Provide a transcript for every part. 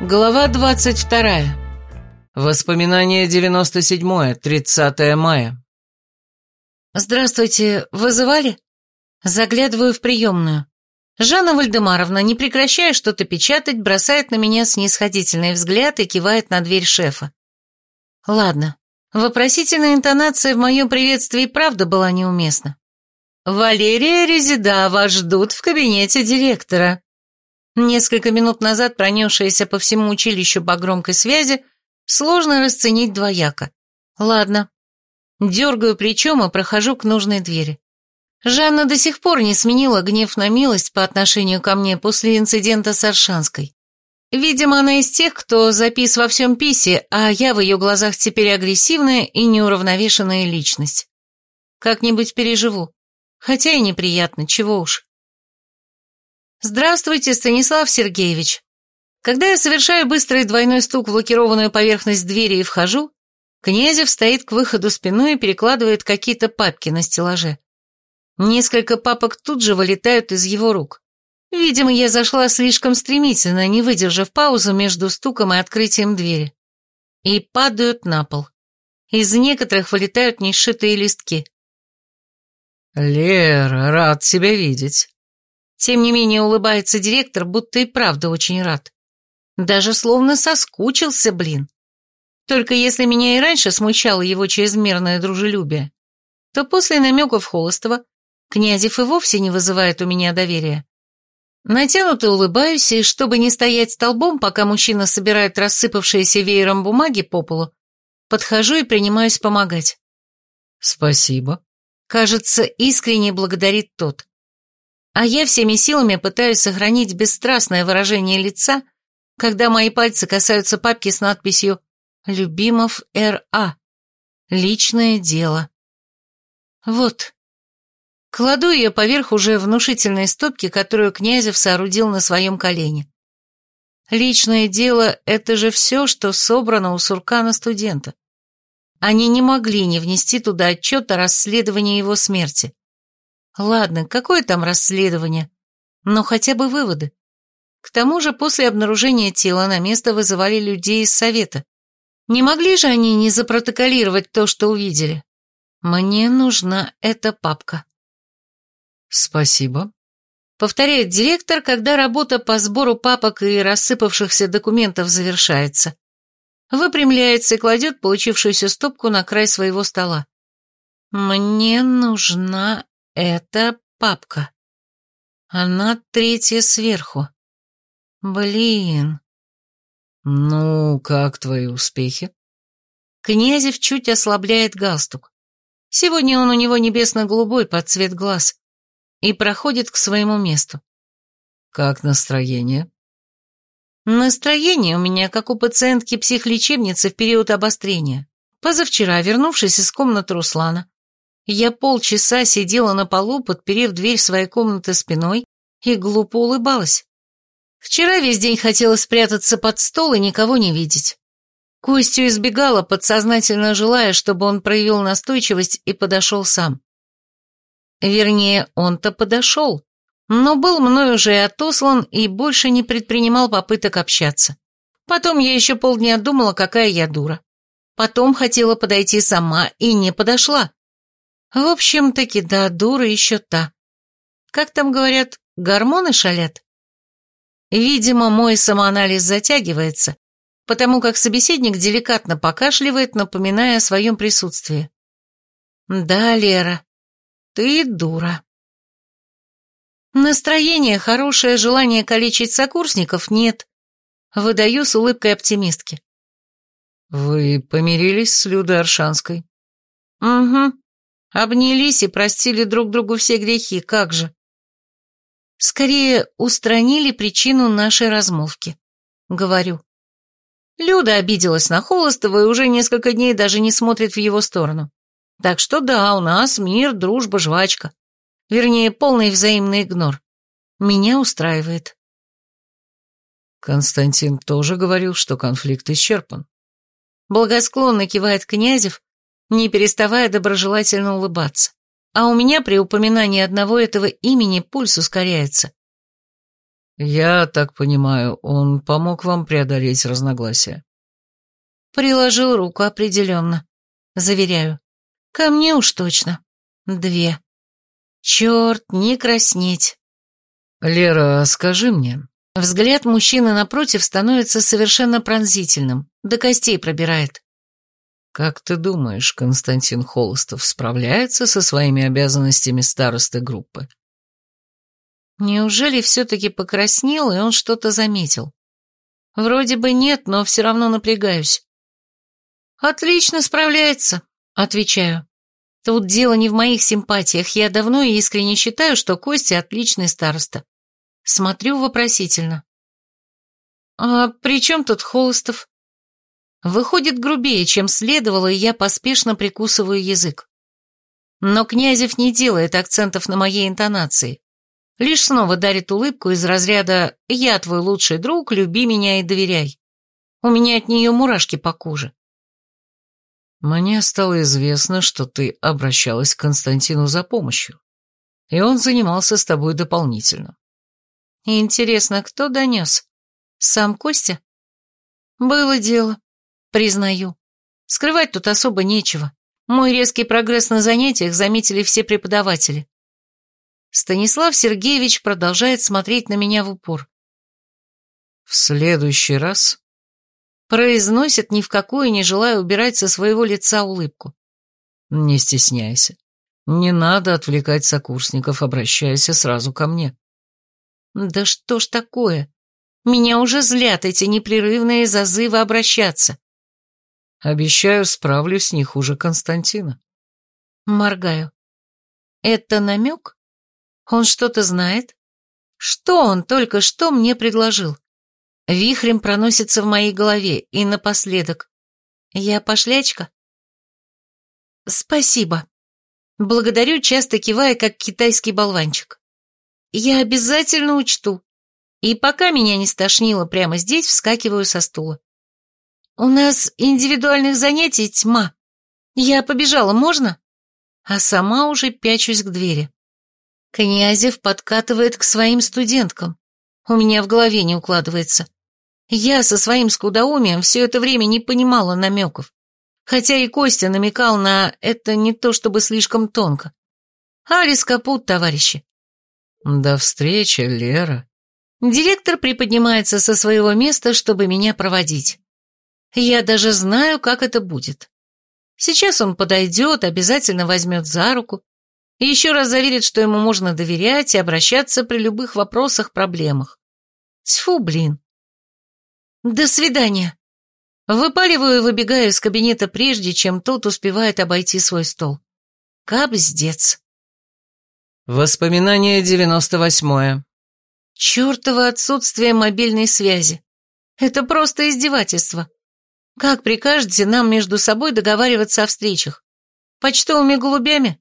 Глава 22. Воспоминание 97, 30 мая. «Здравствуйте, вызывали?» Заглядываю в приемную. Жанна Вальдемаровна, не прекращая что-то печатать, бросает на меня снисходительный взгляд и кивает на дверь шефа. Ладно, вопросительная интонация в моем приветствии правда была неуместна. «Валерия Резида, вас ждут в кабинете директора», Несколько минут назад пронесшаяся по всему училищу по громкой связи сложно расценить двояко. Ладно. Дергаю плечом и прохожу к нужной двери. Жанна до сих пор не сменила гнев на милость по отношению ко мне после инцидента с Аршанской. Видимо, она из тех, кто запис во всем писе, а я в ее глазах теперь агрессивная и неуравновешенная личность. Как-нибудь переживу. Хотя и неприятно, чего уж. «Здравствуйте, Станислав Сергеевич». Когда я совершаю быстрый двойной стук в лакированную поверхность двери и вхожу, Князев стоит к выходу спиной и перекладывает какие-то папки на стеллаже. Несколько папок тут же вылетают из его рук. Видимо, я зашла слишком стремительно, не выдержав паузу между стуком и открытием двери. И падают на пол. Из некоторых вылетают несшитые листки. «Лера, рад тебя видеть». Тем не менее улыбается директор, будто и правда очень рад. Даже словно соскучился, блин. Только если меня и раньше смущало его чрезмерное дружелюбие, то после намеков Холостова Князев и вовсе не вызывает у меня доверия. Натянуто улыбаюсь, и чтобы не стоять столбом, пока мужчина собирает рассыпавшиеся веером бумаги по полу, подхожу и принимаюсь помогать. «Спасибо», — кажется, искренне благодарит тот а я всеми силами пытаюсь сохранить бесстрастное выражение лица, когда мои пальцы касаются папки с надписью «Любимов Р.А. Личное дело». Вот. Кладу ее поверх уже внушительной стопки, которую Князев соорудил на своем колене. Личное дело — это же все, что собрано у Суркана-студента. Они не могли не внести туда отчет о расследовании его смерти. Ладно, какое там расследование? Но хотя бы выводы. К тому же после обнаружения тела на место вызывали людей из совета. Не могли же они не запротоколировать то, что увидели? Мне нужна эта папка. Спасибо. Повторяет директор, когда работа по сбору папок и рассыпавшихся документов завершается. Выпрямляется и кладет получившуюся стопку на край своего стола. Мне нужна это папка. Она третья сверху. Блин. Ну, как твои успехи? Князев чуть ослабляет галстук. Сегодня он у него небесно-голубой под цвет глаз и проходит к своему месту. Как настроение? Настроение у меня, как у пациентки психлечебницы в период обострения. Позавчера, вернувшись из комнаты Руслана, я полчаса сидела на полу, подперев дверь своей комнаты спиной, и глупо улыбалась. Вчера весь день хотела спрятаться под стол и никого не видеть. Костю избегала, подсознательно желая, чтобы он проявил настойчивость и подошел сам. Вернее, он-то подошел, но был мной уже отослан и больше не предпринимал попыток общаться. Потом я еще полдня думала, какая я дура. Потом хотела подойти сама и не подошла. В общем-таки, да, дура еще та. Как там говорят, гормоны шалят? Видимо, мой самоанализ затягивается, потому как собеседник деликатно покашливает, напоминая о своем присутствии. Да, Лера, ты дура. Настроение хорошее, желание калечить сокурсников нет. Выдаю с улыбкой оптимистки. Вы помирились с Людой Аршанской? Угу. Обнялись и простили друг другу все грехи, как же. Скорее, устранили причину нашей размолвки. Говорю. Люда обиделась на Холостова и уже несколько дней даже не смотрит в его сторону. Так что да, у нас мир, дружба, жвачка. Вернее, полный взаимный игнор. Меня устраивает. Константин тоже говорил, что конфликт исчерпан. Благосклонно кивает Князев, не переставая доброжелательно улыбаться. А у меня при упоминании одного этого имени пульс ускоряется. Я так понимаю, он помог вам преодолеть разногласия? Приложил руку определенно. Заверяю. Ко мне уж точно. Две. Черт, не краснеть. Лера, скажи мне. Взгляд мужчины напротив становится совершенно пронзительным, до костей пробирает. Как ты думаешь, Константин Холостов справляется со своими обязанностями старосты группы? Неужели все-таки покраснел, и он что-то заметил? Вроде бы нет, но все равно напрягаюсь. «Отлично справляется», — отвечаю. Тут дело не в моих симпатиях, я давно и искренне считаю, что Костя отличный староста. Смотрю вопросительно. «А при чем тут Холостов?» Выходит грубее, чем следовало, и я поспешно прикусываю язык. Но Князев не делает акцентов на моей интонации. Лишь снова дарит улыбку из разряда «Я твой лучший друг, люби меня и доверяй». У меня от нее мурашки по коже. Мне стало известно, что ты обращалась к Константину за помощью, и он занимался с тобой дополнительно. Интересно, кто донес? Сам Костя? Было дело, признаю. Скрывать тут особо нечего. Мой резкий прогресс на занятиях заметили все преподаватели. Станислав Сергеевич продолжает смотреть на меня в упор. «В следующий раз...» Произносит, ни в какую не желая убирать со своего лица улыбку. «Не стесняйся. Не надо отвлекать сокурсников, обращайся сразу ко мне». «Да что ж такое? Меня уже злят эти непрерывные зазывы обращаться». «Обещаю, справлюсь не хуже Константина». Моргаю. «Это намек?» Он что-то знает? Что он только что мне предложил? Вихрем проносится в моей голове, и напоследок. Я пошлячка? Спасибо. Благодарю, часто кивая, как китайский болванчик. Я обязательно учту. И пока меня не стошнило прямо здесь, вскакиваю со стула. У нас индивидуальных занятий тьма. Я побежала, можно? А сама уже пячусь к двери. Князев подкатывает к своим студенткам. У меня в голове не укладывается. Я со своим скудоумием все это время не понимала намеков. Хотя и Костя намекал на это не то чтобы слишком тонко. Алис капут, товарищи. До встречи, Лера. Директор приподнимается со своего места, чтобы меня проводить. Я даже знаю, как это будет. Сейчас он подойдет, обязательно возьмет за руку, и еще раз заверит, что ему можно доверять и обращаться при любых вопросах, проблемах. Тьфу, блин. До свидания. Выпаливаю и выбегаю из кабинета прежде, чем тот успевает обойти свой стол. Капздец. Воспоминание девяносто восьмое. Чёртово отсутствие мобильной связи. Это просто издевательство. Как прикажете нам между собой договариваться о встречах? Почтовыми голубями?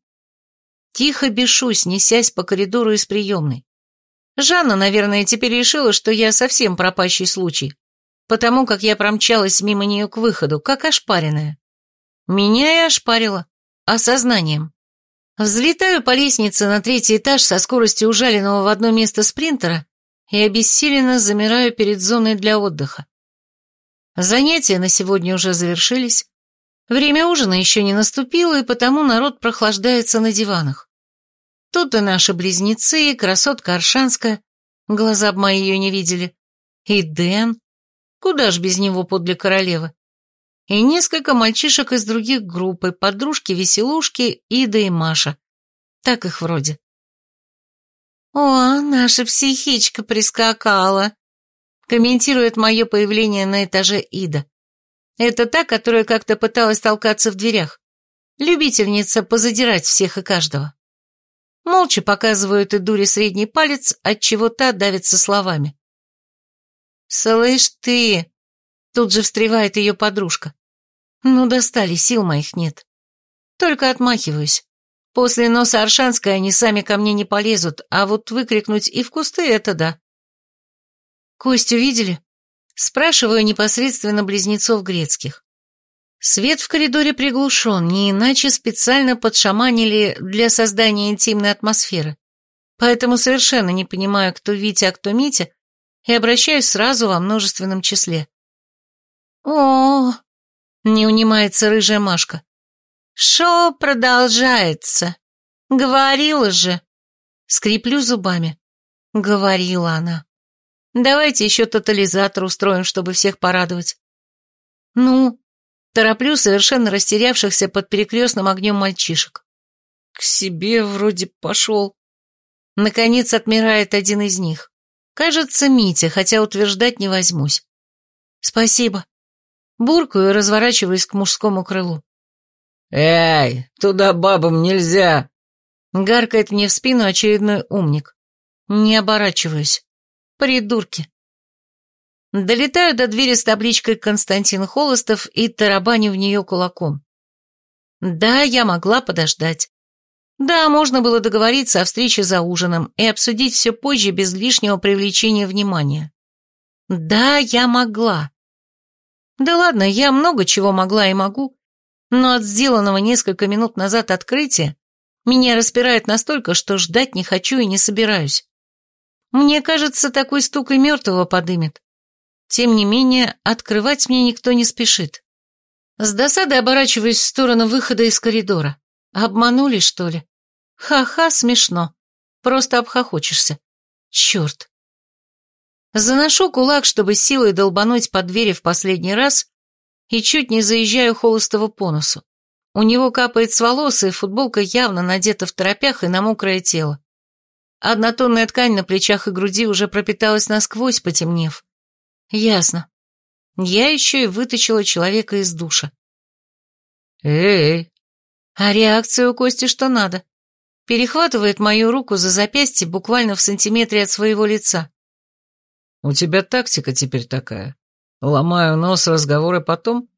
Тихо бешусь, несясь по коридору из приемной. Жанна, наверное, теперь решила, что я совсем пропащий случай, потому как я промчалась мимо нее к выходу, как ошпаренная. Меня и ошпарила. Осознанием. Взлетаю по лестнице на третий этаж со скоростью ужаленного в одно место спринтера и обессиленно замираю перед зоной для отдыха. Занятия на сегодня уже завершились. Время ужина еще не наступило, и потому народ прохлаждается на диванах. Тут и наши близнецы, и красотка Аршанская, глаза б мои ее не видели, и Дэн, куда ж без него подле королевы, и несколько мальчишек из других групп, и подружки-веселушки Ида и Маша. Так их вроде. «О, наша психичка прискакала», — комментирует мое появление на этаже Ида. Это та, которая как-то пыталась толкаться в дверях. Любительница позадирать всех и каждого. Молча показывают и дуре средний палец, от чего та давится словами. «Слышь ты!» Тут же встревает ее подружка. «Ну, достали, сил моих нет. Только отмахиваюсь. После носа Аршанской они сами ко мне не полезут, а вот выкрикнуть и в кусты — это да». «Костю видели?» Спрашиваю непосредственно близнецов грецких. Свет в коридоре приглушен, не иначе специально подшаманили для создания интимной атмосферы. Поэтому совершенно не понимаю, кто Витя, а кто Митя, и обращаюсь сразу во множественном числе. о не унимается рыжая Машка. «Шоу продолжается. Говорила же». Скреплю зубами. Говорила она. «Давайте еще тотализатор устроим, чтобы всех порадовать». «Ну?» Тороплю совершенно растерявшихся под перекрестным огнем мальчишек. «К себе вроде пошел». Наконец отмирает один из них. Кажется, Митя, хотя утверждать не возьмусь. «Спасибо». Буркаю и разворачиваюсь к мужскому крылу. «Эй, туда бабам нельзя!» Гаркает мне в спину очередной умник. Не оборачиваюсь. Придурки. Долетаю до двери с табличкой «Константин Холостов» и тарабаню в нее кулаком. Да, я могла подождать. Да, можно было договориться о встрече за ужином и обсудить все позже без лишнего привлечения внимания. Да, я могла. Да ладно, я много чего могла и могу, но от сделанного несколько минут назад открытия меня распирает настолько, что ждать не хочу и не собираюсь. Мне кажется, такой стук и мертвого подымет. Тем не менее, открывать мне никто не спешит. С досадой оборачиваюсь в сторону выхода из коридора. Обманули, что ли? Ха-ха, смешно. Просто обхохочешься. Черт. Заношу кулак, чтобы силой долбануть по двери в последний раз, и чуть не заезжаю Холостого по носу. У него капает с волос, и футболка явно надета в торопях и на мокрое тело. Однотонная ткань на плечах и груди уже пропиталась насквозь, потемнев. Ясно. Я еще и вытащила человека из душа. Эй! А реакция у Кости что надо. Перехватывает мою руку за запястье буквально в сантиметре от своего лица. У тебя тактика теперь такая. Ломаю нос, разговоры потом?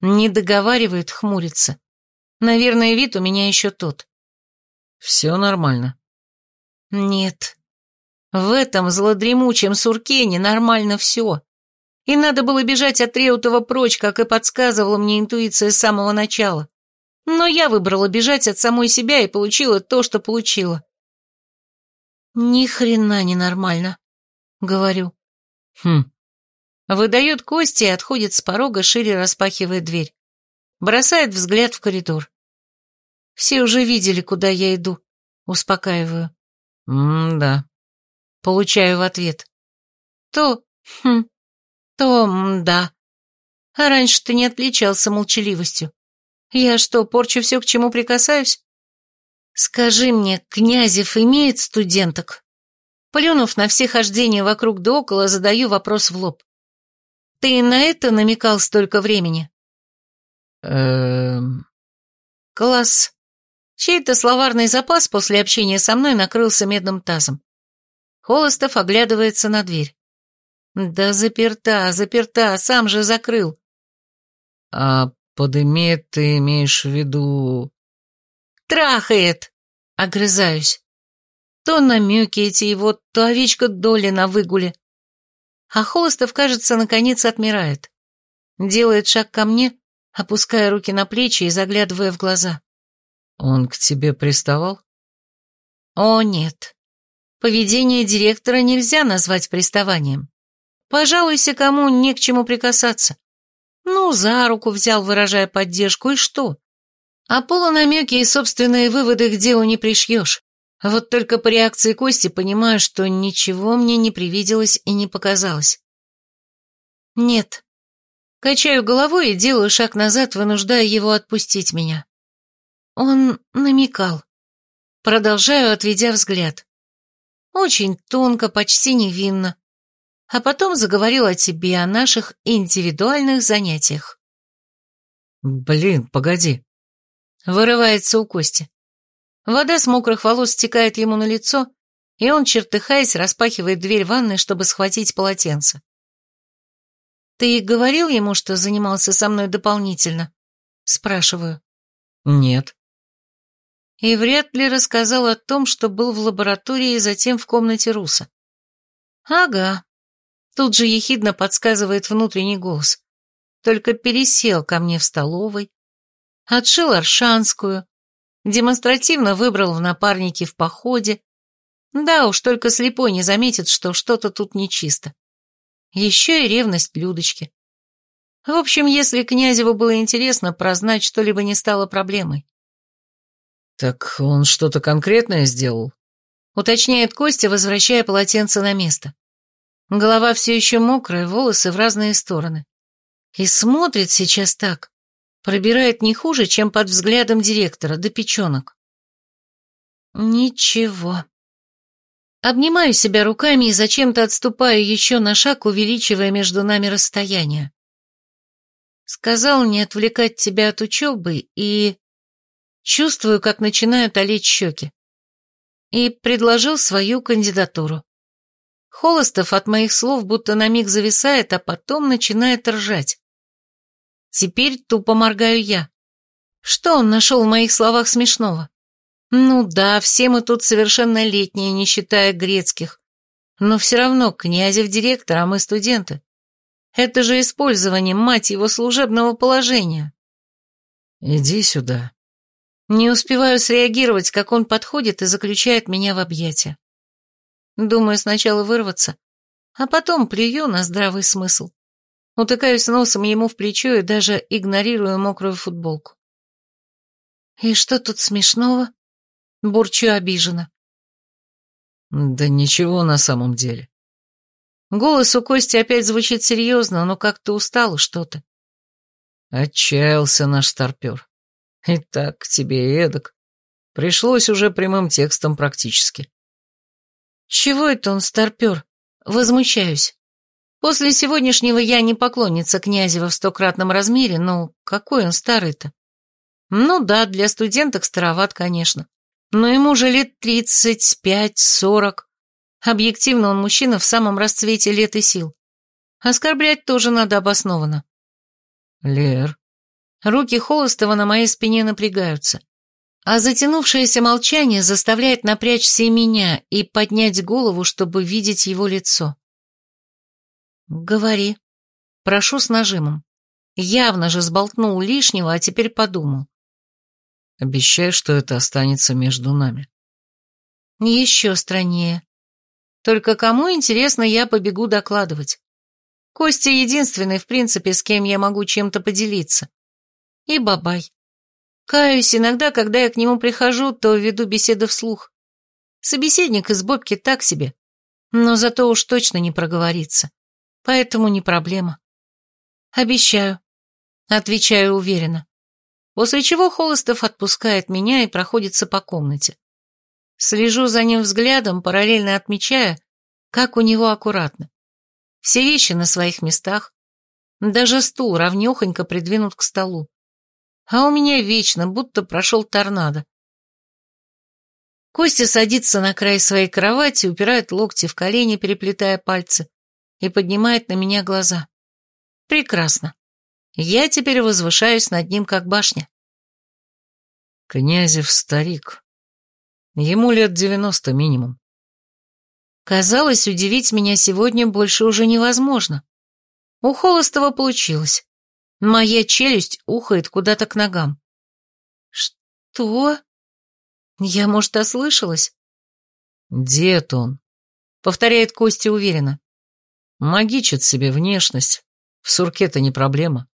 Не договаривает, хмурится. Наверное, вид у меня еще тот. Все нормально. Нет. В этом злодремучем сурке ненормально все. И надо было бежать от Реутова прочь, как и подсказывала мне интуиция с самого начала. Но я выбрала бежать от самой себя и получила то, что получила. Ни хрена не нормально, говорю. Хм, Выдает кости и отходит с порога, шире распахивая дверь. Бросает взгляд в коридор. Все уже видели, куда я иду. Успокаиваю. М-да. Получаю в ответ. То, хм, то, м-да. А раньше ты не отличался молчаливостью. Я что, порчу все, к чему прикасаюсь? Скажи мне, Князев имеет студенток? Плюнув на все хождения вокруг да около, задаю вопрос в лоб. Ты на это намекал столько времени? Эм... Класс. Чей-то словарный запас после общения со мной накрылся медным тазом. Холостов оглядывается на дверь. Да заперта, заперта, сам же закрыл. А под имеет ты имеешь в виду... Трахает, огрызаюсь. То намеки эти его, то овечка Доли на выгуле. А Холостов, кажется, наконец отмирает. Делает шаг ко мне, опуская руки на плечи и заглядывая в глаза. Он к тебе приставал? О, нет. Поведение директора нельзя назвать приставанием. Пожалуйся, кому не к чему прикасаться. Ну, за руку взял, выражая поддержку, и что? А полунамеки и собственные выводы к делу не пришьешь. Вот только по реакции Кости понимаю, что ничего мне не привиделось и не показалось. Нет. Качаю головой и делаю шаг назад, вынуждая его отпустить меня. Он намекал. Продолжаю, отведя взгляд. Очень тонко, почти невинно. А потом заговорил о тебе, о наших индивидуальных занятиях. Блин, погоди. Вырывается у Кости. Вода с мокрых волос стекает ему на лицо, и он, чертыхаясь, распахивает дверь ванной, чтобы схватить полотенце. «Ты говорил ему, что занимался со мной дополнительно?» Спрашиваю. «Нет». И вряд ли рассказал о том, что был в лаборатории и затем в комнате Руса. «Ага». Тут же ехидно подсказывает внутренний голос. Только пересел ко мне в столовой, отшил аршанскую, демонстративно выбрал в напарнике в походе, Да уж, только слепой не заметит, что что-то тут нечисто. Еще и ревность Людочки. В общем, если Князеву было интересно, прознать что-либо не стало проблемой. «Так он что-то конкретное сделал?» Уточняет Костя, возвращая полотенце на место. Голова все еще мокрая, волосы в разные стороны. И смотрит сейчас так. Пробирает не хуже, чем под взглядом директора, до печенок. Ничего. Обнимаю себя руками и зачем-то отступаю еще на шаг, увеличивая между нами расстояние. Сказал не отвлекать тебя от учебы и... Чувствую, как начинают олеть щеки. И предложил свою кандидатуру. Холостов от моих слов будто на миг зависает, а потом начинает ржать. Теперь тупо моргаю я. Что он нашел в моих словах смешного? Ну да, все мы тут совершеннолетние, не считая грецких. Но все равно князев директор, а мы студенты. Это же использование, мать его, служебного положения. Иди сюда. Не успеваю среагировать, как он подходит и заключает меня в объятия. Думаю сначала вырваться, а потом плюю на здравый смысл. Утыкаюсь носом ему в плечо и даже игнорирую мокрую футболку. «И что тут смешного?» Бурчу обиженно. «Да ничего на самом деле». Голос у Кости опять звучит серьезно, но как-то устал что-то. Отчаялся наш старпер. И так тебе и эдак. Пришлось уже прямым текстом практически. Чего это он старпер? Возмущаюсь. После сегодняшнего я не поклонница князева в стократном размере, но какой он старый-то? Ну да, для студенток староват, конечно. Но ему же лет тридцать пять, сорок. Объективно он мужчина в самом расцвете лет и сил. Оскорблять тоже надо обоснованно. Лер. Руки Холостова на моей спине напрягаются. А затянувшееся молчание заставляет напрячься и меня и поднять голову, чтобы видеть его лицо. «Говори». Прошу с нажимом. Явно же сболтнул лишнего, а теперь подумал. Обещай, что это останется между нами. Еще страннее. Только кому, интересно, я побегу докладывать. Костя единственный, в принципе, с кем я могу чем-то поделиться. И Бабай. Каюсь, иногда, когда я к нему прихожу, то веду беседы вслух. Собеседник из Бобки так себе, но зато уж точно не проговорится поэтому не проблема. Обещаю. Отвечаю уверенно. После чего Холостов отпускает меня и проходится по комнате. Слежу за ним взглядом, параллельно отмечая, как у него аккуратно. Все вещи на своих местах. Даже стул ровнёхонько придвинут к столу. А у меня вечно, будто прошел торнадо. Костя садится на край своей кровати, упирает локти в колени, переплетая пальцы, и поднимает на меня глаза. Прекрасно. Я теперь возвышаюсь над ним, как башня. Князев старик. Ему лет девяносто минимум. Казалось, удивить меня сегодня больше уже невозможно. У Холостова получилось. Моя челюсть ухает куда-то к ногам. Что? Я, может, ослышалась? Дед он, повторяет Костя уверенно. Магичит себе внешность. В сурке-то не проблема.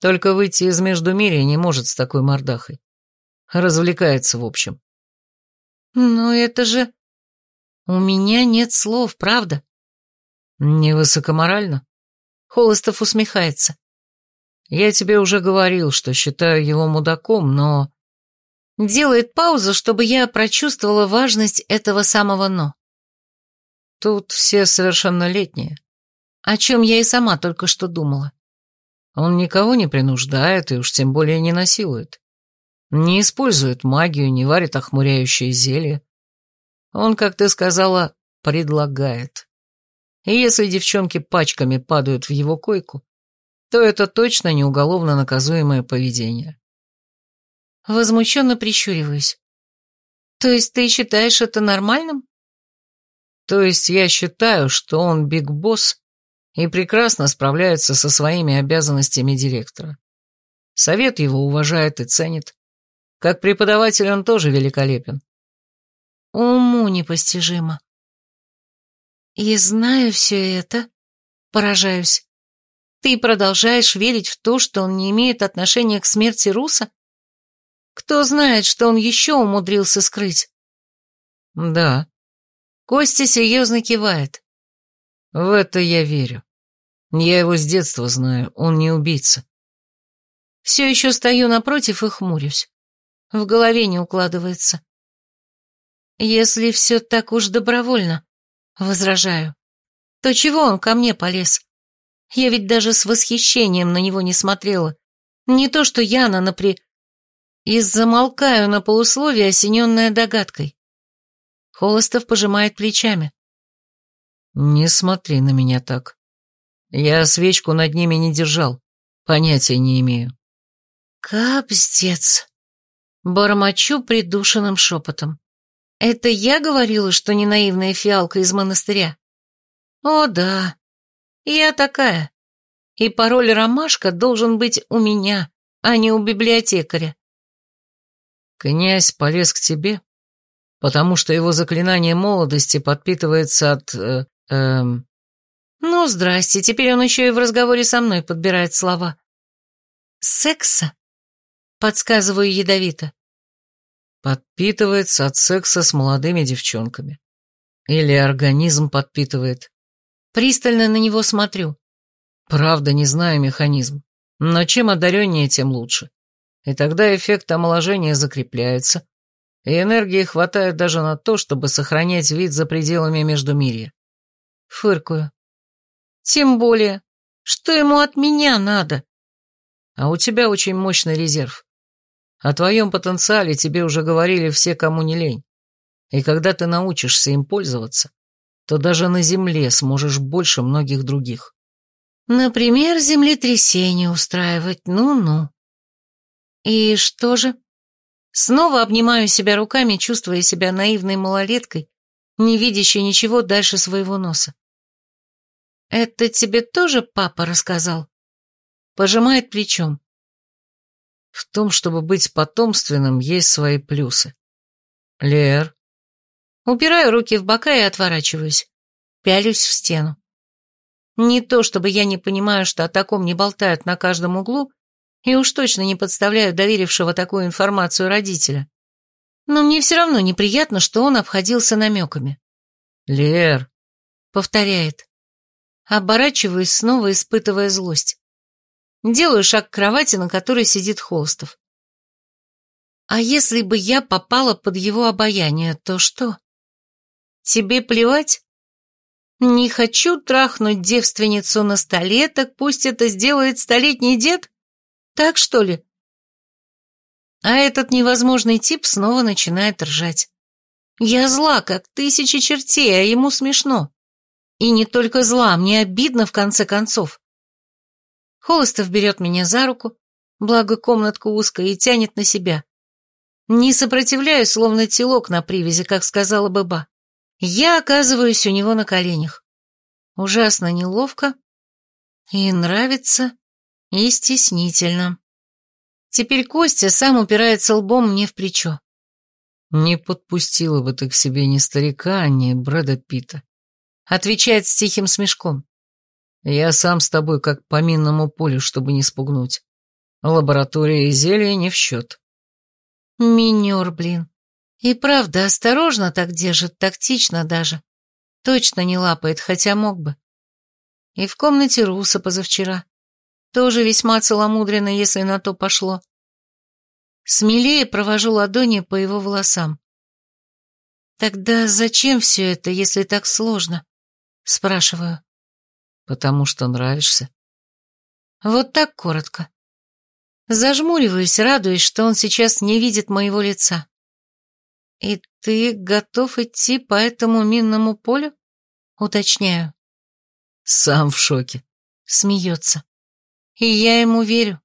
Только выйти из Междумирия не может с такой мордахой. Развлекается, в общем. Но это же... У меня нет слов, правда? Невысокоморально? Холостов усмехается. Я тебе уже говорил, что считаю его мудаком, но... Делает паузу, чтобы я прочувствовала важность этого самого «но». Тут все совершеннолетние о чем я и сама только что думала. Он никого не принуждает и уж тем более не насилует. Не использует магию, не варит охмуряющие зелья. Он, как ты сказала, предлагает. И если девчонки пачками падают в его койку, то это точно не уголовно наказуемое поведение. Возмущенно прищуриваюсь. То есть ты считаешь это нормальным? То есть я считаю, что он биг-босс и прекрасно справляется со своими обязанностями директора. Совет его уважает и ценит. Как преподаватель он тоже великолепен. уму непостижимо. И зная все это, поражаюсь, ты продолжаешь верить в то, что он не имеет отношения к смерти Руса? Кто знает, что он еще умудрился скрыть? Да. Костя серьезно кивает. В это я верю. Я его с детства знаю, он не убийца. Все еще стою напротив и хмурюсь. В голове не укладывается. Если все так уж добровольно, возражаю, то чего он ко мне полез? Я ведь даже с восхищением на него не смотрела. Не то что Яна напри... И замолкаю на полусловие, осененная догадкой. Холостов пожимает плечами. «Не смотри на меня так. Я свечку над ними не держал. Понятия не имею». «Капздец!» Бормочу придушенным шепотом. «Это я говорила, что не наивная фиалка из монастыря?» «О, да. Я такая. И пароль «Ромашка» должен быть у меня, а не у библиотекаря. Князь полез к тебе, потому что его заклинание молодости подпитывается от... Э, э... Ну, здрасте, теперь он еще и в разговоре со мной подбирает слова. Секса? Подсказываю ядовито. Подпитывается от секса с молодыми девчонками. Или организм подпитывает. Пристально на него смотрю. Правда, не знаю механизм. Но чем одареннее, тем лучше. И тогда эффект омоложения закрепляется, и энергии хватает даже на то, чтобы сохранять вид за пределами Междумирья. Фыркую. Тем более, что ему от меня надо? А у тебя очень мощный резерв. О твоем потенциале тебе уже говорили все, кому не лень. И когда ты научишься им пользоваться, то даже на Земле сможешь больше многих других. Например, землетрясение устраивать, ну-ну. И что же? Снова обнимаю себя руками, чувствуя себя наивной малолеткой, не видящей ничего дальше своего носа. «Это тебе тоже папа рассказал?» Пожимает плечом. В том, чтобы быть потомственным, есть свои плюсы. Лер, Упираю руки в бока и отворачиваюсь. Пялюсь в стену. Не то, чтобы я не понимаю, что о таком не болтают на каждом углу, и уж точно не подставляю доверившего такую информацию родителя. Но мне все равно неприятно, что он обходился намеками. «Лер», — повторяет. Оборачиваюсь, снова испытывая злость. Делаю шаг к кровати, на которой сидит Холстов. А если бы я попала под его обаяние, то что? Тебе плевать? Не хочу трахнуть девственницу на столе, так пусть это сделает столетний дед? Так что ли? А этот невозможный тип снова начинает ржать. Я зла, как тысячи чертей, а ему смешно. И не только зла, мне обидно в конце концов. Холостов берет меня за руку, благо комнатка узкая, и тянет на себя. Не сопротивляюсь, словно телок на привязи, как сказала бы ба. Я оказываюсь у него на коленях. Ужасно неловко и нравится, и стеснительно. Теперь Костя сам упирается лбом мне в плечо. «Не подпустила бы ты к себе ни старика, ни Брэда Питта», — отвечает с тихим смешком. «Я сам с тобой как по минному полю, чтобы не спугнуть. Лаборатория и зелья не в счет». Минер, блин. И правда, осторожно так держит, тактично даже. Точно не лапает, хотя мог бы. И в комнате Руса позавчера. Тоже весьма целомудренно, если на то пошло. Смелее провожу ладони по его волосам. «Тогда зачем все это, если так сложно?» Спрашиваю. «Потому что нравишься». Вот так коротко. Зажмуриваюсь, радуясь, что он сейчас не видит моего лица. «И ты готов идти по этому минному полю?» Уточняю. «Сам в шоке», — смеется. «И я ему верю.